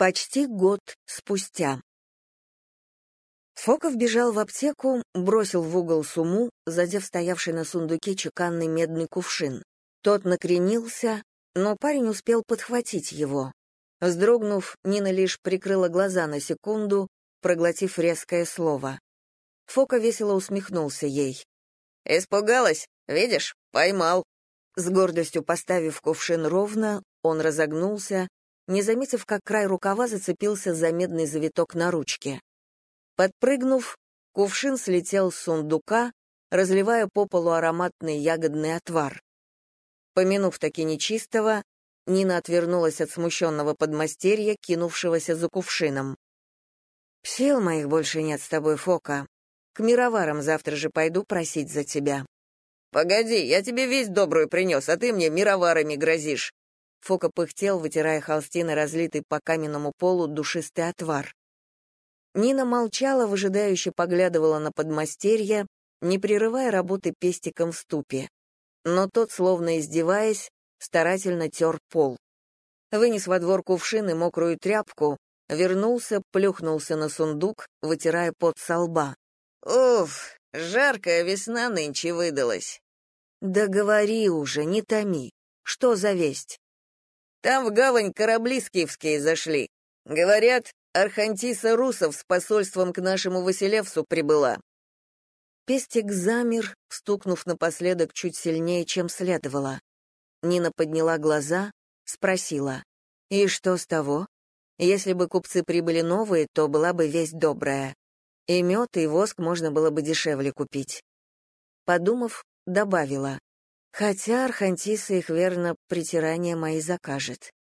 Почти год спустя. Фоков бежал в аптеку, бросил в угол суму, задев стоявший на сундуке чеканный медный кувшин. Тот накренился, но парень успел подхватить его. Вздрогнув, Нина лишь прикрыла глаза на секунду, проглотив резкое слово. Фока весело усмехнулся ей. «Испугалась? Видишь, поймал». С гордостью поставив кувшин ровно, он разогнулся, не заметив, как край рукава зацепился за медный завиток на ручке. Подпрыгнув, кувшин слетел с сундука, разливая по полу ароматный ягодный отвар. Помянув таки нечистого, Нина отвернулась от смущенного подмастерья, кинувшегося за кувшином. «Сил моих больше нет с тобой, Фока. К мироварам завтра же пойду просить за тебя». «Погоди, я тебе весть добрую принес, а ты мне мироварами грозишь», Фока пыхтел, вытирая холстины, разлитый по каменному полу душистый отвар. Нина молчала, выжидающе поглядывала на подмастерья, не прерывая работы пестиком в ступе. Но тот, словно издеваясь, старательно тер пол. Вынес во двор кувшин и мокрую тряпку, вернулся, плюхнулся на сундук, вытирая пот со лба. «Уф, жаркая весна нынче выдалась». «Да говори уже, не томи. Что за весть?» Там в гавань корабли скифские зашли. Говорят, Архантиса Русов с посольством к нашему Василевсу прибыла. Пестик замер, стукнув напоследок чуть сильнее, чем следовало. Нина подняла глаза, спросила. «И что с того? Если бы купцы прибыли новые, то была бы весть добрая. И мед, и воск можно было бы дешевле купить». Подумав, добавила. Хотя Архантиса их верно притирания мои закажет.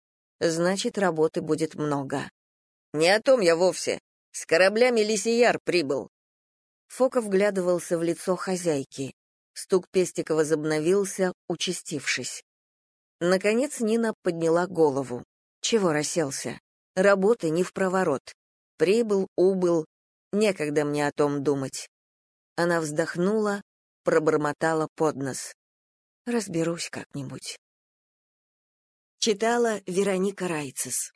Значит, работы будет много. Не о том я вовсе. С кораблями Лисияр прибыл. Фока вглядывался в лицо хозяйки. Стук пестика возобновился, участившись. Наконец Нина подняла голову. Чего расселся? Работы не в проворот. Прибыл, убыл. Некогда мне о том думать. Она вздохнула, пробормотала под нос. Разберусь как-нибудь. Читала Вероника Райцес